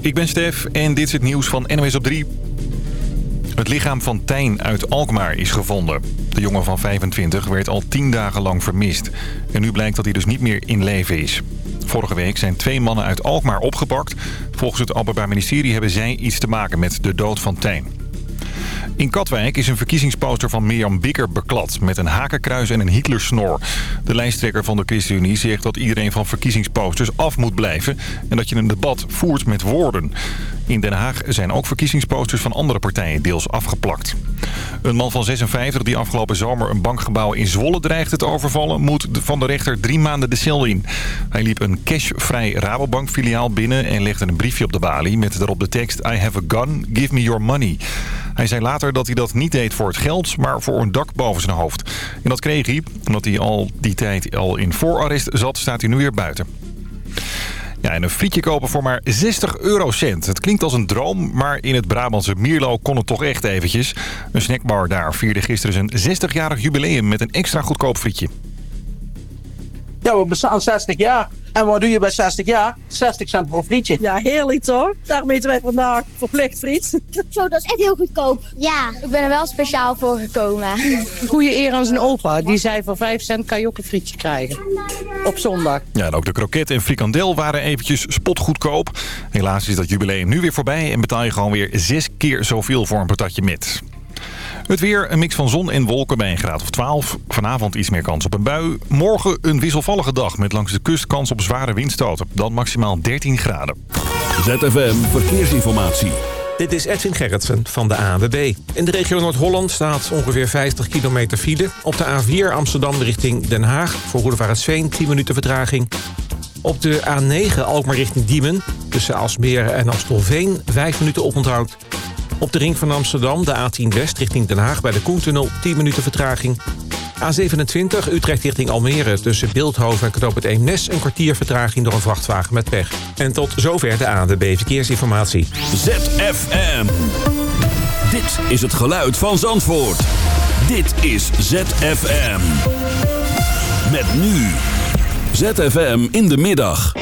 Ik ben Stef en dit is het nieuws van NOS op 3. Het lichaam van Tijn uit Alkmaar is gevonden. De jongen van 25 werd al 10 dagen lang vermist. En nu blijkt dat hij dus niet meer in leven is. Vorige week zijn twee mannen uit Alkmaar opgepakt. Volgens het Openbaar Ministerie hebben zij iets te maken met de dood van Tijn. In Katwijk is een verkiezingsposter van Mirjam Bikker beklad... met een hakenkruis en een Hitlersnor. De lijsttrekker van de ChristenUnie zegt dat iedereen van verkiezingsposters af moet blijven... en dat je een debat voert met woorden. In Den Haag zijn ook verkiezingsposters van andere partijen deels afgeplakt. Een man van 56 die afgelopen zomer een bankgebouw in Zwolle dreigde te overvallen... moet van de rechter drie maanden de cel in. Hij liep een cashvrij Rabobank-filiaal binnen en legde een briefje op de balie... met daarop de tekst I have a gun, give me your money. Hij zei later dat hij dat niet deed voor het geld, maar voor een dak boven zijn hoofd. En dat kreeg hij, omdat hij al die tijd al in voorarrest zat, staat hij nu weer buiten. Ja, en een frietje kopen voor maar 60 eurocent. Het klinkt als een droom, maar in het Brabantse Mierlo kon het toch echt eventjes. Een snackbar daar vierde gisteren zijn 60-jarig jubileum met een extra goedkoop frietje. Ja, we bestaan 60 jaar. En wat doe je bij 60 jaar? 60 cent voor een frietje. Ja, heerlijk toch? Daarom eten wij vandaag verplicht friet. Zo, dat is echt heel goedkoop. Ja, ik ben er wel speciaal voor gekomen. Goede eer aan zijn opa. Die zei voor 5 cent kan je ook een frietje krijgen. Op zondag. Ja, en ook de kroket en frikandel waren eventjes spotgoedkoop. Helaas is dat jubileum nu weer voorbij en betaal je gewoon weer zes keer zoveel voor een patatje met. Het weer, een mix van zon en wolken bij een graad of 12. Vanavond iets meer kans op een bui. Morgen een wisselvallige dag met langs de kust kans op zware windstoten. Dan maximaal 13 graden. ZFM Verkeersinformatie. Dit is Edwin Gerritsen van de ANWB. In de regio Noord-Holland staat ongeveer 50 kilometer file. Op de A4 Amsterdam richting Den Haag. Voor Roedevaartsveen 10 minuten vertraging. Op de A9 Alkmaar richting Diemen. Tussen Alsmeer en Amstelveen 5 minuten oponthoud. Op de ring van Amsterdam, de A10 West richting Den Haag... bij de Koentunnel, 10 minuten vertraging. A27 Utrecht richting Almere tussen Beeldhoven en Knoop het Eemnes... een kwartier vertraging door een vrachtwagen met pech. En tot zover de ANWB Verkeersinformatie. ZFM. Dit is het geluid van Zandvoort. Dit is ZFM. Met nu. ZFM in de middag.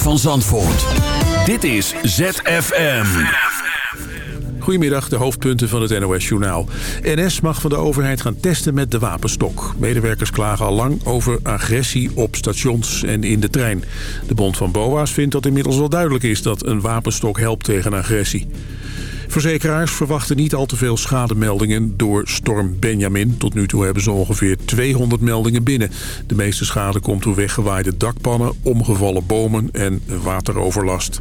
Van Zandvoort. Dit is ZFM. Goedemiddag, de hoofdpunten van het NOS-journaal. NS mag van de overheid gaan testen met de wapenstok. Medewerkers klagen al lang over agressie op stations en in de trein. De Bond van BOA's vindt dat inmiddels wel duidelijk is... dat een wapenstok helpt tegen agressie. Verzekeraars verwachten niet al te veel schademeldingen door storm Benjamin. Tot nu toe hebben ze ongeveer 200 meldingen binnen. De meeste schade komt door weggewaaide dakpannen, omgevallen bomen en wateroverlast.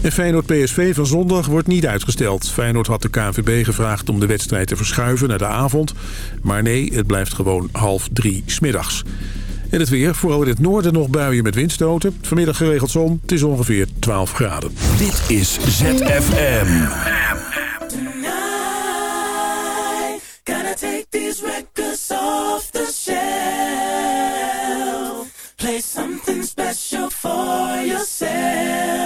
En Feyenoord-PSV van zondag wordt niet uitgesteld. Feyenoord had de KNVB gevraagd om de wedstrijd te verschuiven naar de avond. Maar nee, het blijft gewoon half drie smiddags. En het weer, vooral in het noorden nog buien met windstoten. Vanmiddag geregeld zon, het is ongeveer 12 graden. Dit is ZFM. Gotta take these records off the shelf. Play something special for yourself.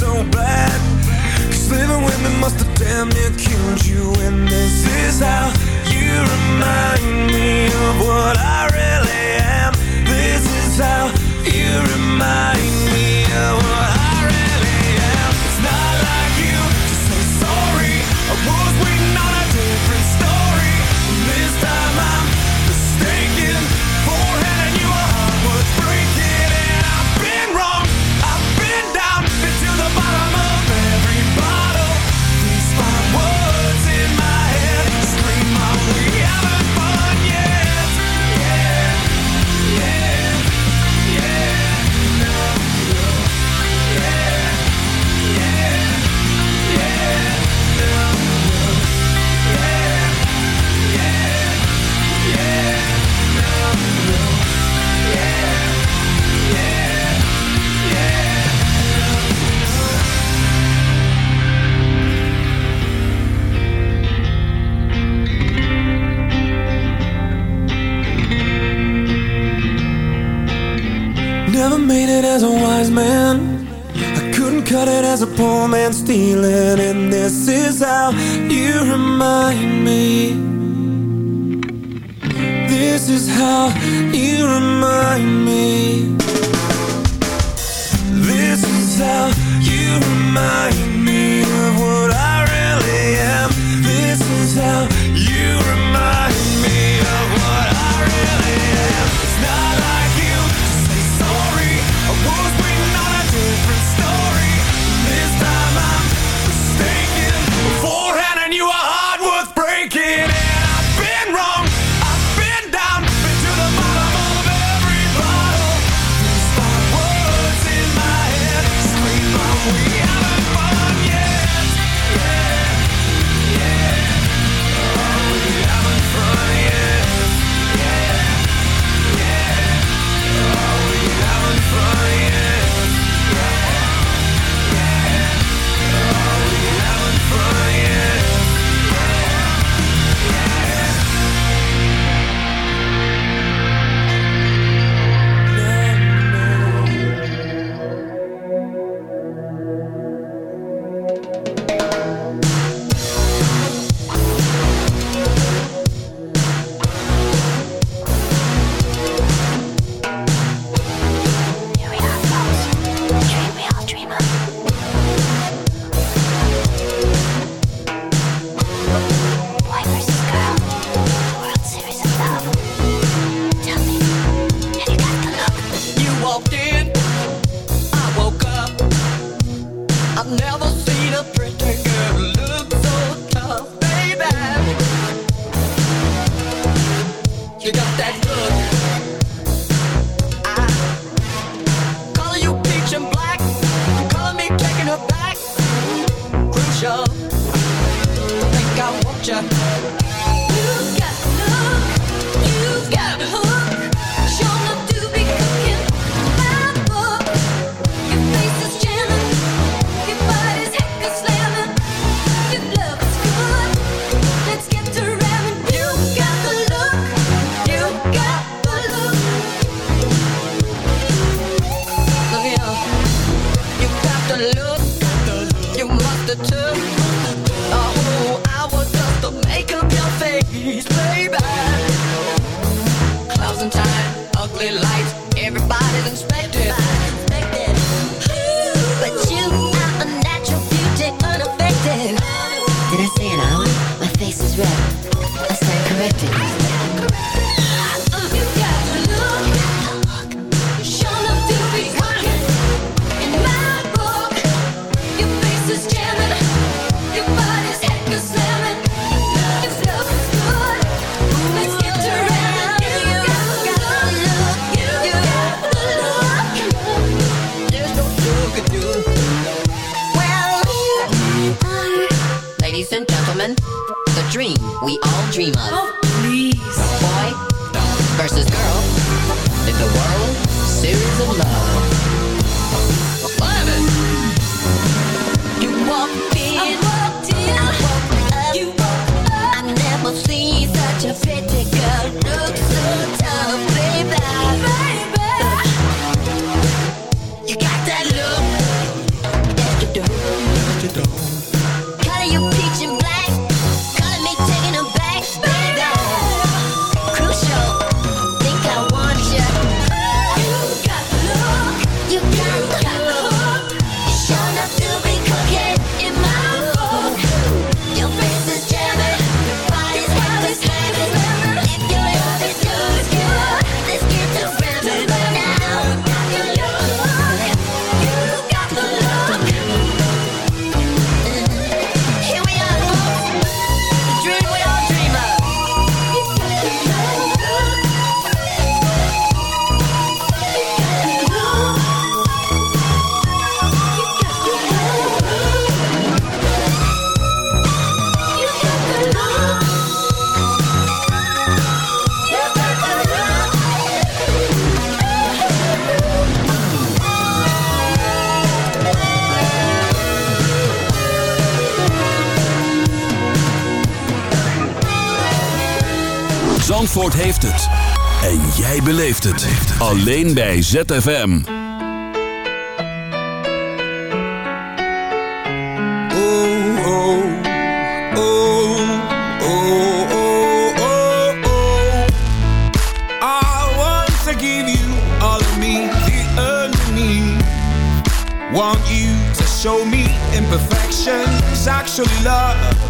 so bad. With me must have damn near killed you. And this is how you remind me of what I dream of. Zandvoort heeft het. En jij beleeft het. Alleen bij ZFM. Oh, oh, oh, oh, oh, oh, oh. I want to give you all of me, the underneath. Want you to show me imperfections, actually love.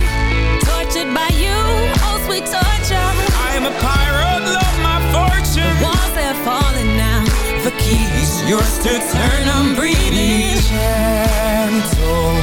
torture. I am a pirate, love my fortune Walls are falling now. The key's yours to turn, I'm breathing Gentle,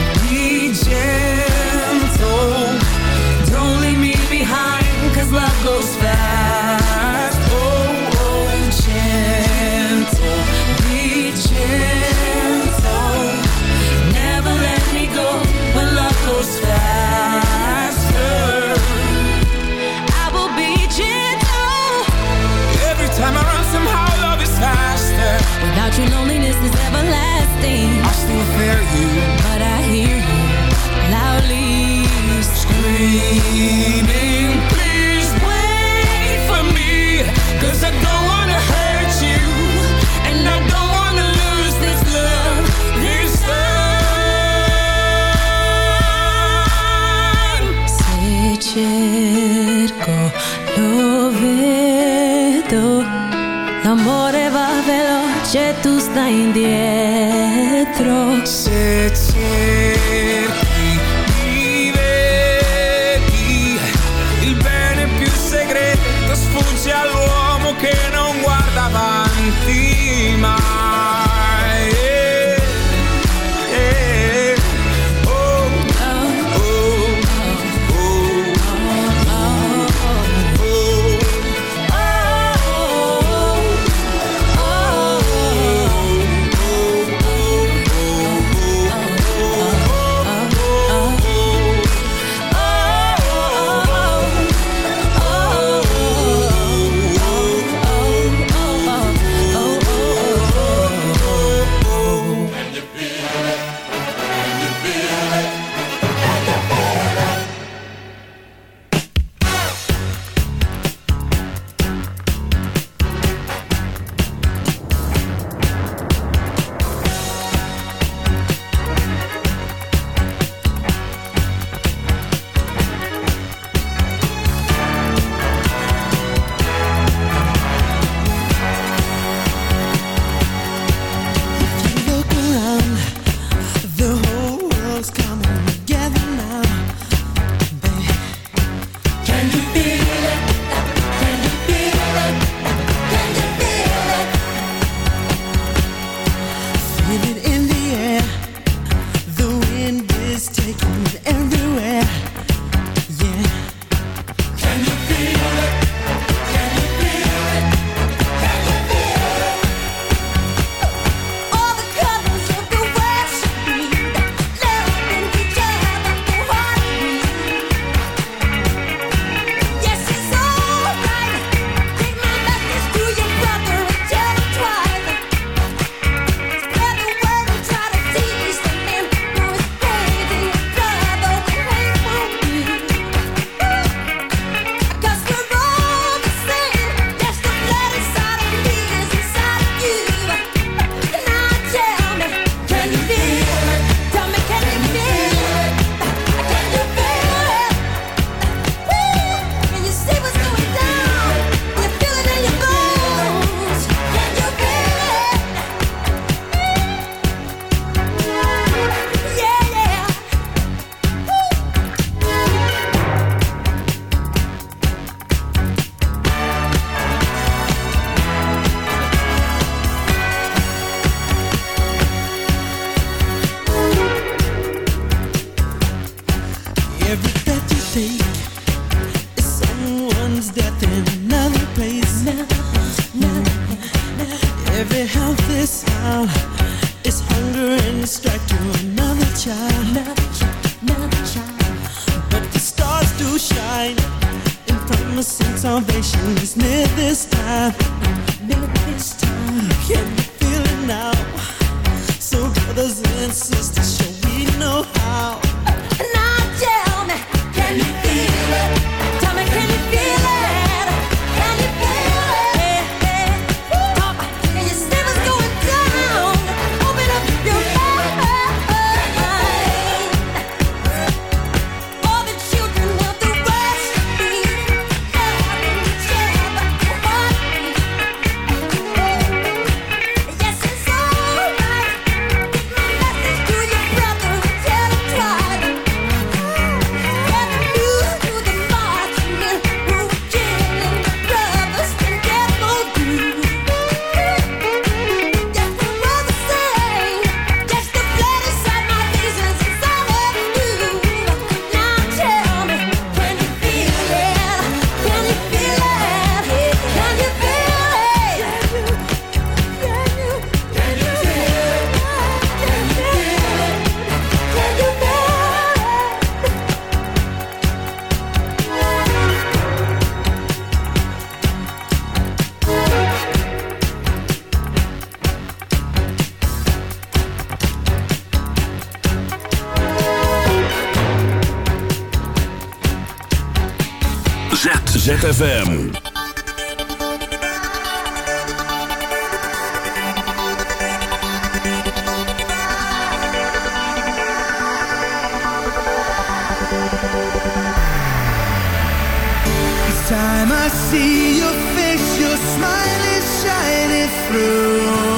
True loneliness is everlasting. I still fear you. But I hear you Loudly Screaming Please wait for me, 'cause I don't wanna hurt you And I don't wanna lose this love This time Sečetko Lovedo L'amore va veloce 再跌。ZFM. Each time I see your face, your smile is shining through